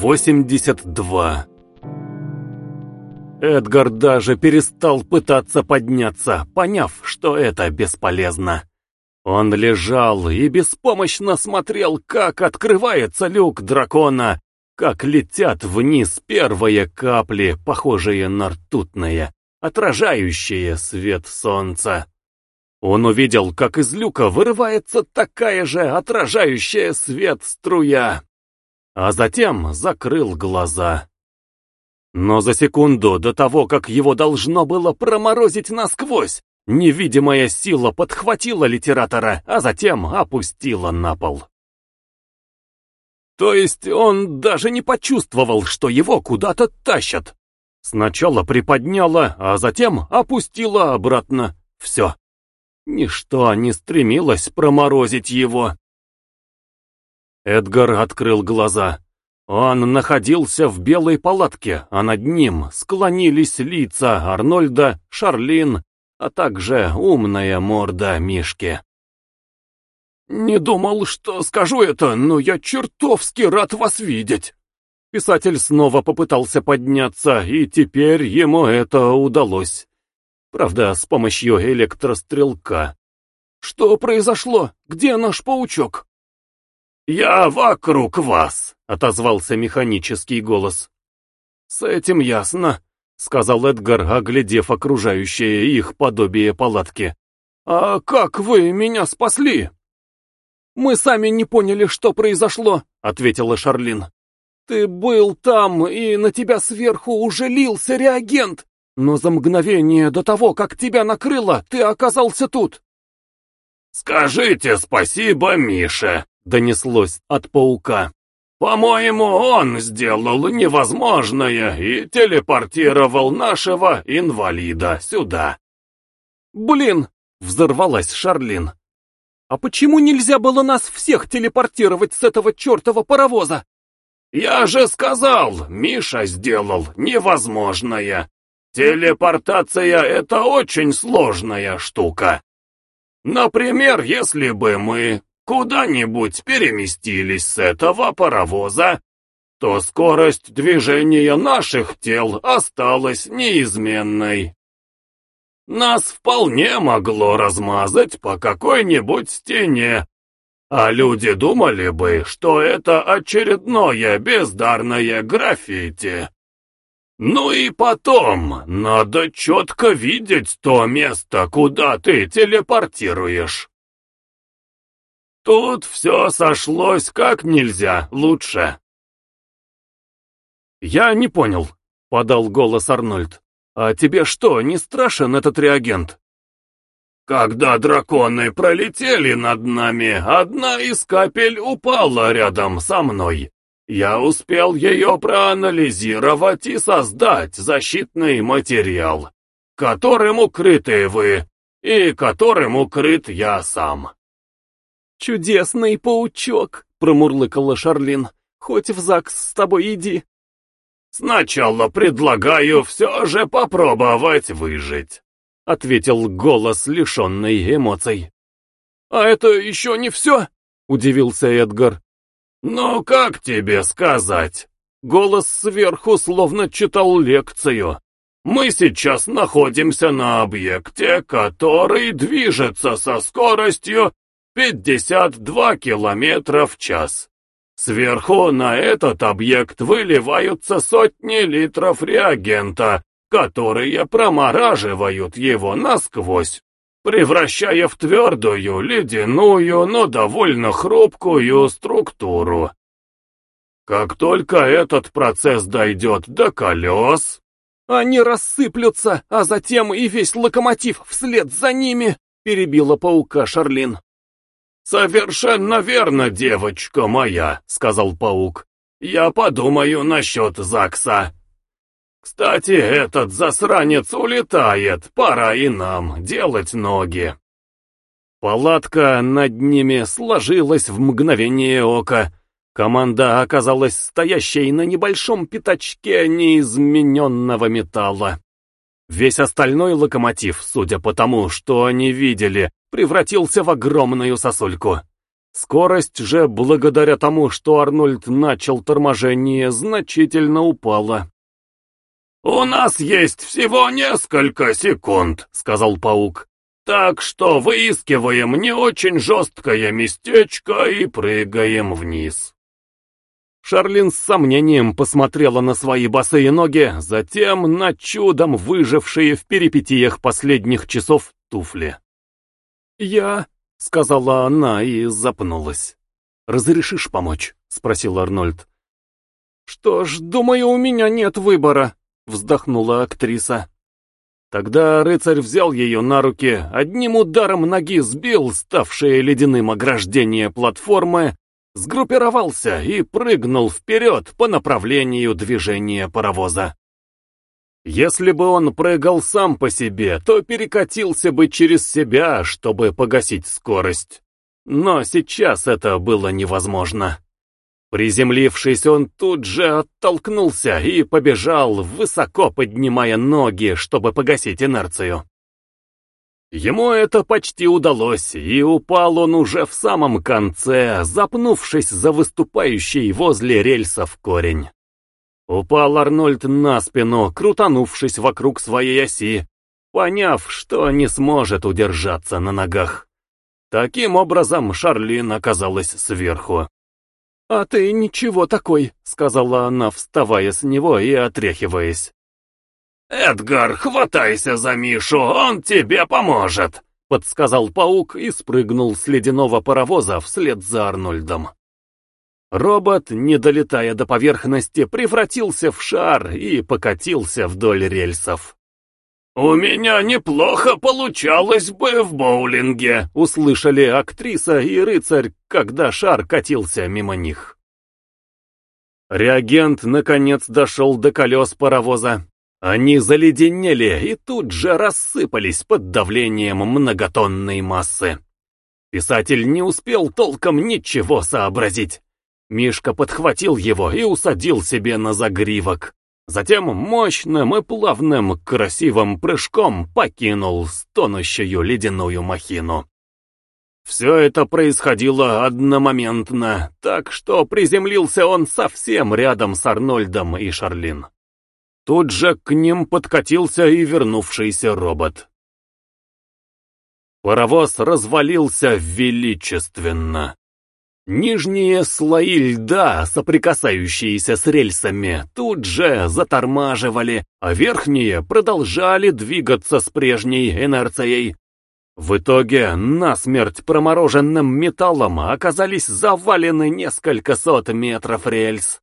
82 Эдгар даже перестал пытаться подняться, поняв, что это бесполезно. Он лежал и беспомощно смотрел, как открывается люк дракона, как летят вниз первые капли, похожие на ртутные, отражающие свет солнца. Он увидел, как из люка вырывается такая же отражающая свет струя, а затем закрыл глаза. Но за секунду до того, как его должно было проморозить насквозь, невидимая сила подхватила литератора, а затем опустила на пол. То есть он даже не почувствовал, что его куда-то тащат. Сначала приподняла, а затем опустила обратно. Все. Ничто не стремилось проморозить его. Эдгар открыл глаза. Он находился в белой палатке, а над ним склонились лица Арнольда, Шарлин, а также умная морда Мишки. «Не думал, что скажу это, но я чертовски рад вас видеть!» Писатель снова попытался подняться, и теперь ему это удалось. Правда, с помощью электрострелка. «Что произошло? Где наш паучок?» «Я вокруг вас!» — отозвался механический голос. «С этим ясно», — сказал Эдгар, оглядев окружающее их подобие палатки. «А как вы меня спасли?» «Мы сами не поняли, что произошло», — ответила Шарлин. «Ты был там, и на тебя сверху уже лился реагент, но за мгновение до того, как тебя накрыло, ты оказался тут». «Скажите спасибо, Миша», — донеслось от паука. «По-моему, он сделал невозможное и телепортировал нашего инвалида сюда». «Блин!» — взорвалась Шарлин. «А почему нельзя было нас всех телепортировать с этого чертова паровоза?» «Я же сказал, Миша сделал невозможное. Телепортация — это очень сложная штука. Например, если бы мы куда-нибудь переместились с этого паровоза, то скорость движения наших тел осталась неизменной. Нас вполне могло размазать по какой-нибудь стене, а люди думали бы, что это очередное бездарное граффити. Ну и потом, надо четко видеть то место, куда ты телепортируешь. Тут все сошлось как нельзя лучше. «Я не понял», — подал голос Арнольд. «А тебе что, не страшен этот реагент?» «Когда драконы пролетели над нами, одна из капель упала рядом со мной. Я успел ее проанализировать и создать защитный материал, которым укрыты вы и которым укрыт я сам. «Чудесный паучок!» — промурлыкала Шарлин. «Хоть в ЗАГС с тобой иди!» «Сначала предлагаю все же попробовать выжить», — ответил голос, лишенный эмоций. «А это еще не все?» — удивился Эдгар. «Ну, как тебе сказать?» Голос сверху словно читал лекцию. «Мы сейчас находимся на объекте, который движется со скоростью 52 километра в час. Сверху на этот объект выливаются сотни литров реагента, которые промораживают его насквозь превращая в твердую, ледяную, но довольно хрупкую структуру. Как только этот процесс дойдет до колес... «Они рассыплются, а затем и весь локомотив вслед за ними!» — перебила паука Шарлин. «Совершенно верно, девочка моя», — сказал паук. «Я подумаю насчет ЗАГСа». «Кстати, этот засранец улетает, пора и нам делать ноги». Палатка над ними сложилась в мгновение ока. Команда оказалась стоящей на небольшом пятачке неизмененного металла. Весь остальной локомотив, судя по тому, что они видели, превратился в огромную сосульку. Скорость же, благодаря тому, что Арнольд начал торможение, значительно упала. «У нас есть всего несколько секунд», — сказал паук. «Так что выискиваем не очень жесткое местечко и прыгаем вниз». Шарлин с сомнением посмотрела на свои босые ноги, затем на чудом выжившие в перипетиях последних часов туфли. «Я...» — сказала она и запнулась. «Разрешишь помочь?» — спросил Арнольд. «Что ж, думаю, у меня нет выбора», — вздохнула актриса. Тогда рыцарь взял ее на руки, одним ударом ноги сбил ставшее ледяным ограждение платформы сгруппировался и прыгнул вперед по направлению движения паровоза. Если бы он прыгал сам по себе, то перекатился бы через себя, чтобы погасить скорость. Но сейчас это было невозможно. Приземлившись, он тут же оттолкнулся и побежал, высоко поднимая ноги, чтобы погасить инерцию. Ему это почти удалось, и упал он уже в самом конце, запнувшись за выступающий возле рельсов корень. Упал Арнольд на спину, крутанувшись вокруг своей оси, поняв, что не сможет удержаться на ногах. Таким образом Шарлин оказалась сверху. «А ты ничего такой», — сказала она, вставая с него и отряхиваясь. «Эдгар, хватайся за Мишу, он тебе поможет!» — подсказал паук и спрыгнул с ледяного паровоза вслед за Арнольдом. Робот, не долетая до поверхности, превратился в шар и покатился вдоль рельсов. «У меня неплохо получалось бы в боулинге», — услышали актриса и рыцарь, когда шар катился мимо них. Реагент наконец дошел до колес паровоза. Они заледенели и тут же рассыпались под давлением многотонной массы. Писатель не успел толком ничего сообразить. Мишка подхватил его и усадил себе на загривок. Затем мощным и плавным красивым прыжком покинул стонущую ледяную махину. Все это происходило одномоментно, так что приземлился он совсем рядом с Арнольдом и Шарлин. Тут же к ним подкатился и вернувшийся робот. Паровоз развалился величественно. Нижние слои льда, соприкасающиеся с рельсами, тут же затормаживали, а верхние продолжали двигаться с прежней инерцией. В итоге насмерть промороженным металлом оказались завалены несколько сот метров рельс.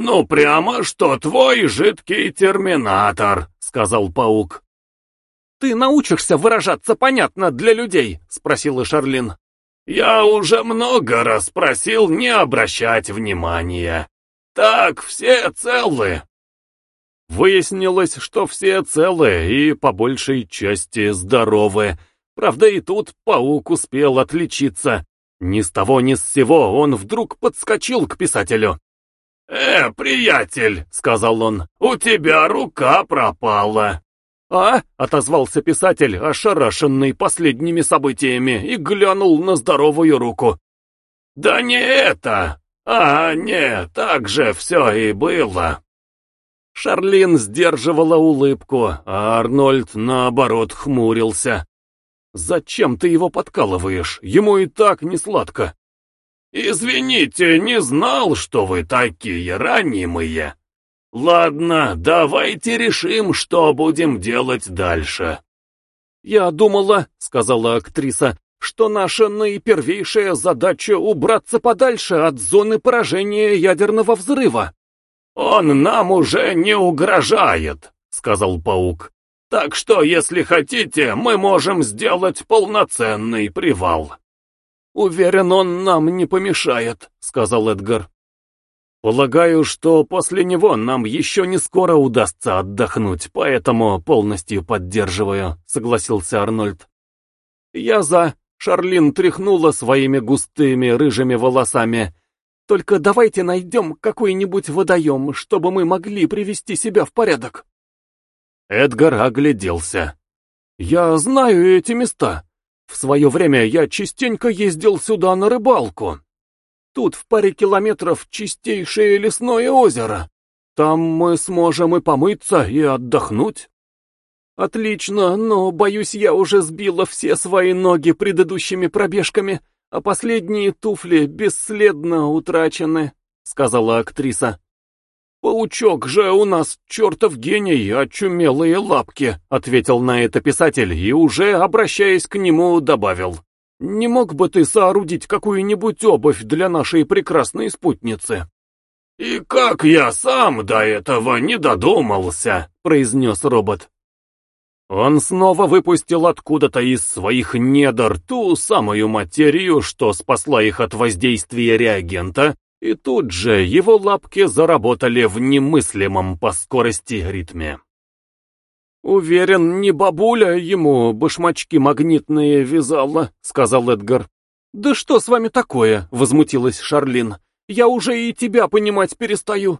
«Ну прямо что твой жидкий терминатор», — сказал паук. «Ты научишься выражаться понятно для людей?» — спросила Шарлин. «Я уже много раз просил не обращать внимания. Так, все целы». Выяснилось, что все целы и по большей части здоровы. Правда, и тут паук успел отличиться. Ни с того ни с сего он вдруг подскочил к писателю. «Э, приятель», — сказал он, — «у тебя рука пропала». «А?» — отозвался писатель, ошарашенный последними событиями, и глянул на здоровую руку. «Да не это! А, нет, так же все и было». Шарлин сдерживала улыбку, а Арнольд, наоборот, хмурился. «Зачем ты его подкалываешь? Ему и так не сладко». «Извините, не знал, что вы такие ранимые. Ладно, давайте решим, что будем делать дальше». «Я думала», — сказала актриса, — «что наша наипервейшая задача — убраться подальше от зоны поражения ядерного взрыва». «Он нам уже не угрожает», — сказал паук. «Так что, если хотите, мы можем сделать полноценный привал». «Уверен, он нам не помешает», — сказал Эдгар. «Полагаю, что после него нам еще не скоро удастся отдохнуть, поэтому полностью поддерживаю», — согласился Арнольд. «Я за», — Шарлин тряхнула своими густыми рыжими волосами. «Только давайте найдем какой-нибудь водоем, чтобы мы могли привести себя в порядок». Эдгар огляделся. «Я знаю эти места. В свое время я частенько ездил сюда на рыбалку. Тут в паре километров чистейшее лесное озеро. Там мы сможем и помыться, и отдохнуть. Отлично, но, боюсь, я уже сбила все свои ноги предыдущими пробежками, а последние туфли бесследно утрачены, сказала актриса. «Паучок же у нас чертов гений, очумелые лапки», — ответил на это писатель и уже, обращаясь к нему, добавил. «Не мог бы ты соорудить какую-нибудь обувь для нашей прекрасной спутницы?» «И как я сам до этого не додумался», — произнес робот. Он снова выпустил откуда-то из своих недр ту самую материю, что спасла их от воздействия реагента, и тут же его лапки заработали в немыслимом по скорости ритме. «Уверен, не бабуля ему башмачки магнитные вязала», — сказал Эдгар. «Да что с вами такое?» — возмутилась Шарлин. «Я уже и тебя понимать перестаю».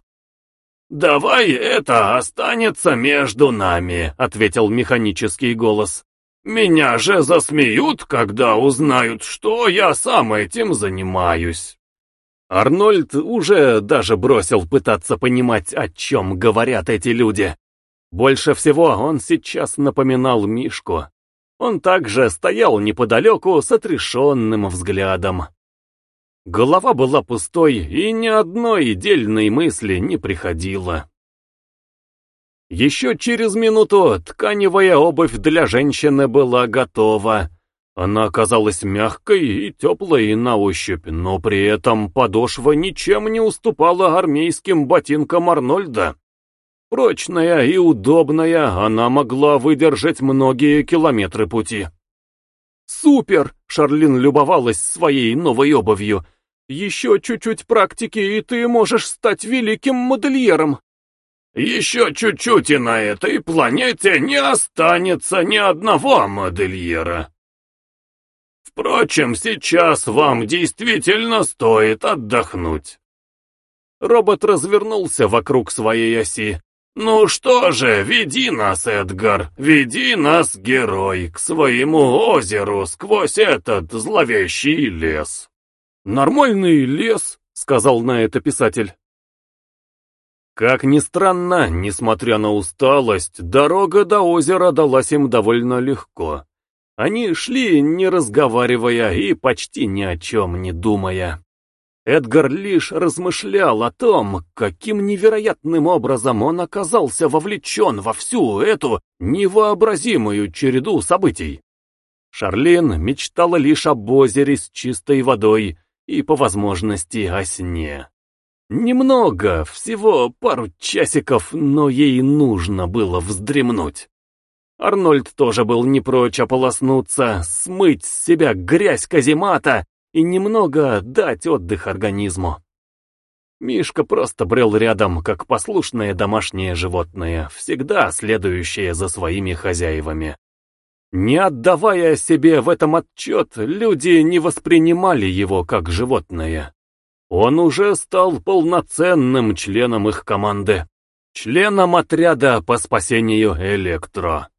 «Давай это останется между нами», — ответил механический голос. «Меня же засмеют, когда узнают, что я сам этим занимаюсь». Арнольд уже даже бросил пытаться понимать, о чем говорят эти люди. Больше всего он сейчас напоминал Мишку. Он также стоял неподалеку с отрешенным взглядом. Голова была пустой, и ни одной дельной мысли не приходило. Еще через минуту тканевая обувь для женщины была готова. Она оказалась мягкой и теплой на ощупь, но при этом подошва ничем не уступала армейским ботинкам Арнольда. Прочная и удобная, она могла выдержать многие километры пути. «Супер!» — Шарлин любовалась своей новой обувью — еще чуть-чуть практики, и ты можешь стать великим модельером. Еще чуть-чуть, и на этой планете не останется ни одного модельера. Впрочем, сейчас вам действительно стоит отдохнуть. Робот развернулся вокруг своей оси. «Ну что же, веди нас, Эдгар, веди нас, герой, к своему озеру сквозь этот зловещий лес». «Нормальный лес», — сказал на это писатель. Как ни странно, несмотря на усталость, дорога до озера далась им довольно легко. Они шли, не разговаривая и почти ни о чем не думая. Эдгар лишь размышлял о том, каким невероятным образом он оказался вовлечен во всю эту невообразимую череду событий. Шарлин мечтала лишь об озере с чистой водой, и по возможности о сне. Немного, всего пару часиков, но ей нужно было вздремнуть. Арнольд тоже был не прочь ополоснуться, смыть с себя грязь каземата и немного дать отдых организму. Мишка просто брел рядом, как послушное домашнее животное, всегда следующее за своими хозяевами. Не отдавая себе в этом отчет, люди не воспринимали его как животное. Он уже стал полноценным членом их команды, членом отряда по спасению Электро.